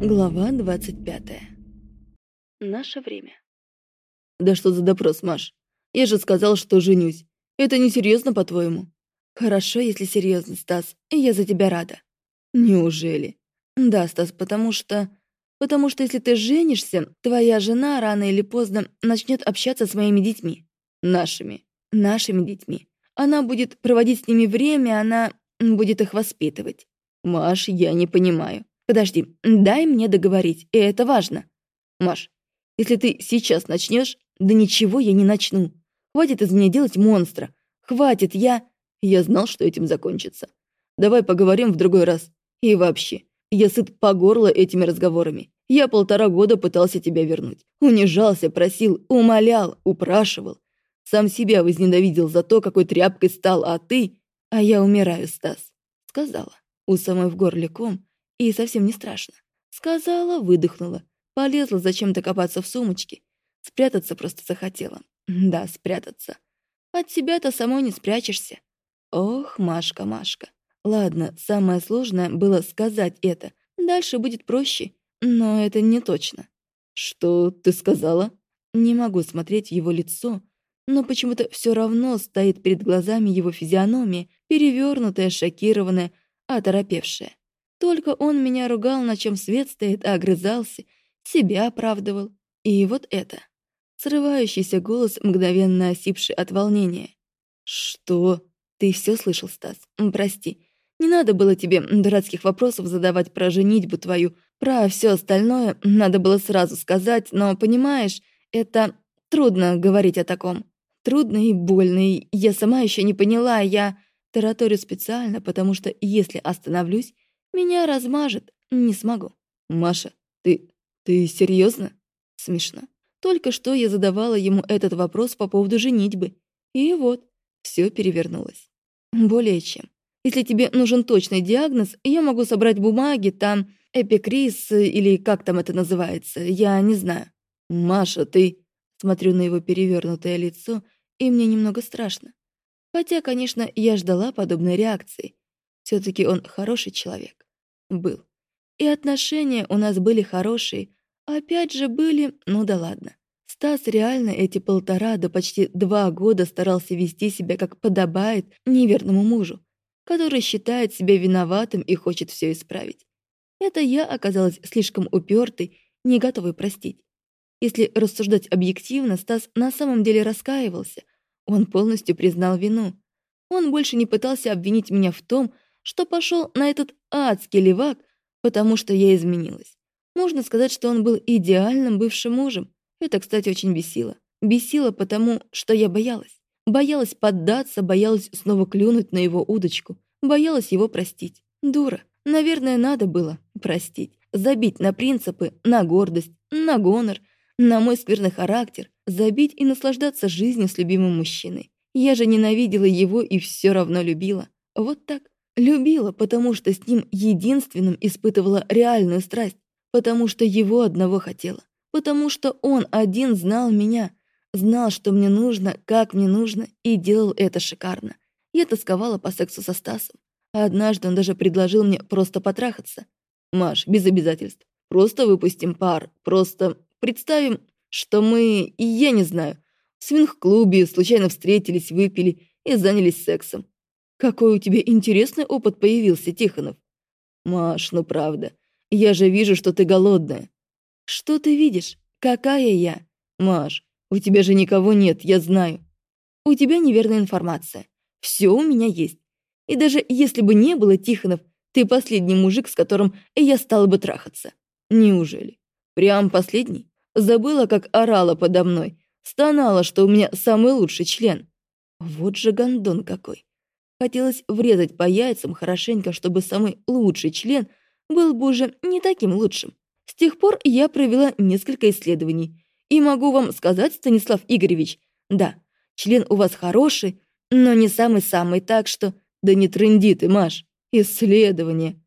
Глава 25. Наше время. Да что за допрос, Маш? Я же сказал, что женюсь. Это несерьезно, по-твоему? Хорошо, если серьезно, Стас, и я за тебя рада. Неужели? Да, Стас, потому что... Потому что если ты женишься, твоя жена рано или поздно начнет общаться с моими детьми. Нашими. Нашими детьми. Она будет проводить с ними время, она будет их воспитывать. Маш, я не понимаю. Подожди, дай мне договорить, и это важно. Маш, если ты сейчас начнешь, да ничего я не начну. Хватит из меня делать монстра. Хватит, я... Я знал, что этим закончится. Давай поговорим в другой раз. И вообще, я сыт по горло этими разговорами. Я полтора года пытался тебя вернуть. Унижался, просил, умолял, упрашивал. Сам себя возненавидел за то, какой тряпкой стал, а ты... А я умираю, Стас. Сказала. У самой в горле ком, и совсем не страшно. Сказала, выдохнула. Полезла зачем-то копаться в сумочке. Спрятаться просто захотела. Да, спрятаться. От себя-то самой не спрячешься. Ох, Машка, Машка. Ладно, самое сложное было сказать это. Дальше будет проще, но это не точно. Что ты сказала? Не могу смотреть в его лицо, но почему-то все равно стоит перед глазами его физиономия, перевернутая, шокированная, оторопевшая. Только он меня ругал, на чем свет стоит, а огрызался, себя оправдывал. И вот это. Срывающийся голос, мгновенно осипший от волнения. «Что?» «Ты все слышал, Стас? Прости. Не надо было тебе дурацких вопросов задавать про женитьбу твою. Про все остальное надо было сразу сказать, но, понимаешь, это трудно говорить о таком. Трудно и больно, и я сама еще не поняла, я тараторю специально, потому что если остановлюсь, меня размажет, не смогу. Маша, ты... ты серьезно? Смешно. Только что я задавала ему этот вопрос по поводу женитьбы. И вот, все перевернулось. Более чем. Если тебе нужен точный диагноз, я могу собрать бумаги, там эпикриз или как там это называется, я не знаю. Маша, ты... Смотрю на его перевернутое лицо, и мне немного страшно. Хотя, конечно, я ждала подобной реакции. все таки он хороший человек был. И отношения у нас были хорошие, опять же были, ну да ладно. Стас реально эти полтора до почти два года старался вести себя как подобает неверному мужу, который считает себя виноватым и хочет все исправить. Это я оказалась слишком упертой, не готовой простить. Если рассуждать объективно, Стас на самом деле раскаивался. Он полностью признал вину. Он больше не пытался обвинить меня в том, что пошел на этот адский левак, потому что я изменилась. Можно сказать, что он был идеальным бывшим мужем. Это, кстати, очень бесило. Бесило потому, что я боялась. Боялась поддаться, боялась снова клюнуть на его удочку. Боялась его простить. Дура. Наверное, надо было простить. Забить на принципы, на гордость, на гонор, на мой скверный характер. Забить и наслаждаться жизнью с любимым мужчиной. Я же ненавидела его и все равно любила. Вот так. Любила, потому что с ним единственным испытывала реальную страсть, потому что его одного хотела, потому что он один знал меня, знал, что мне нужно, как мне нужно, и делал это шикарно. Я тосковала по сексу со Стасом. А однажды он даже предложил мне просто потрахаться. «Маш, без обязательств. Просто выпустим пар. Просто представим, что мы, я не знаю, в свинг-клубе случайно встретились, выпили и занялись сексом. Какой у тебя интересный опыт появился, Тихонов. Маш, ну правда. Я же вижу, что ты голодная. Что ты видишь? Какая я? Маш, у тебя же никого нет, я знаю. У тебя неверная информация. Все у меня есть. И даже если бы не было Тихонов, ты последний мужик, с которым я стала бы трахаться. Неужели? Прям последний? Забыла, как орала подо мной. Стонала, что у меня самый лучший член. Вот же гондон какой. Хотелось врезать по яйцам хорошенько, чтобы самый лучший член был бы уже не таким лучшим. С тех пор я провела несколько исследований. И могу вам сказать, Станислав Игоревич, да, член у вас хороший, но не самый-самый, так что... Да не трынди ты, Маш. Исследование.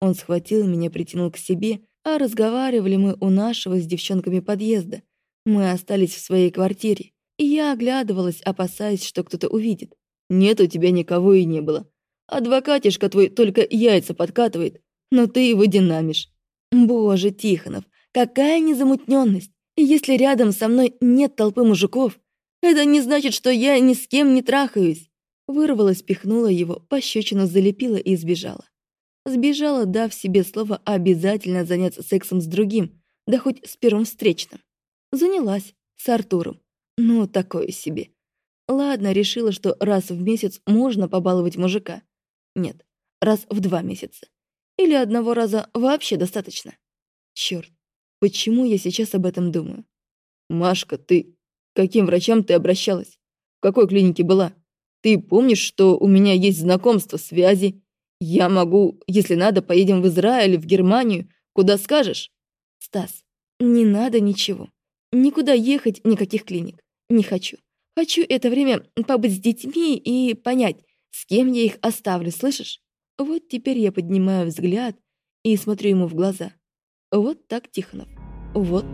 Он схватил меня, притянул к себе, а разговаривали мы у нашего с девчонками подъезда. Мы остались в своей квартире, и я оглядывалась, опасаясь, что кто-то увидит. Нет у тебя никого и не было. Адвокатишка твой только яйца подкатывает, но ты его динамишь. Боже, Тихонов, какая незамутненность! Если рядом со мной нет толпы мужиков, это не значит, что я ни с кем не трахаюсь. Вырвалась, пихнула его, пощечину залепила и сбежала. Сбежала, дав себе слово обязательно заняться сексом с другим, да хоть с первым встречным. Занялась, с Артуром. Ну, такое себе. Ладно, решила, что раз в месяц можно побаловать мужика. Нет, раз в два месяца. Или одного раза вообще достаточно. Черт, почему я сейчас об этом думаю? Машка, ты... К каким врачам ты обращалась? В какой клинике была? Ты помнишь, что у меня есть знакомства, связи? Я могу, если надо, поедем в Израиль, в Германию, куда скажешь? Стас, не надо ничего. Никуда ехать, никаких клиник. Не хочу. Хочу это время побыть с детьми и понять, с кем я их оставлю, слышишь? Вот теперь я поднимаю взгляд и смотрю ему в глаза. Вот так, Тихонов. Вот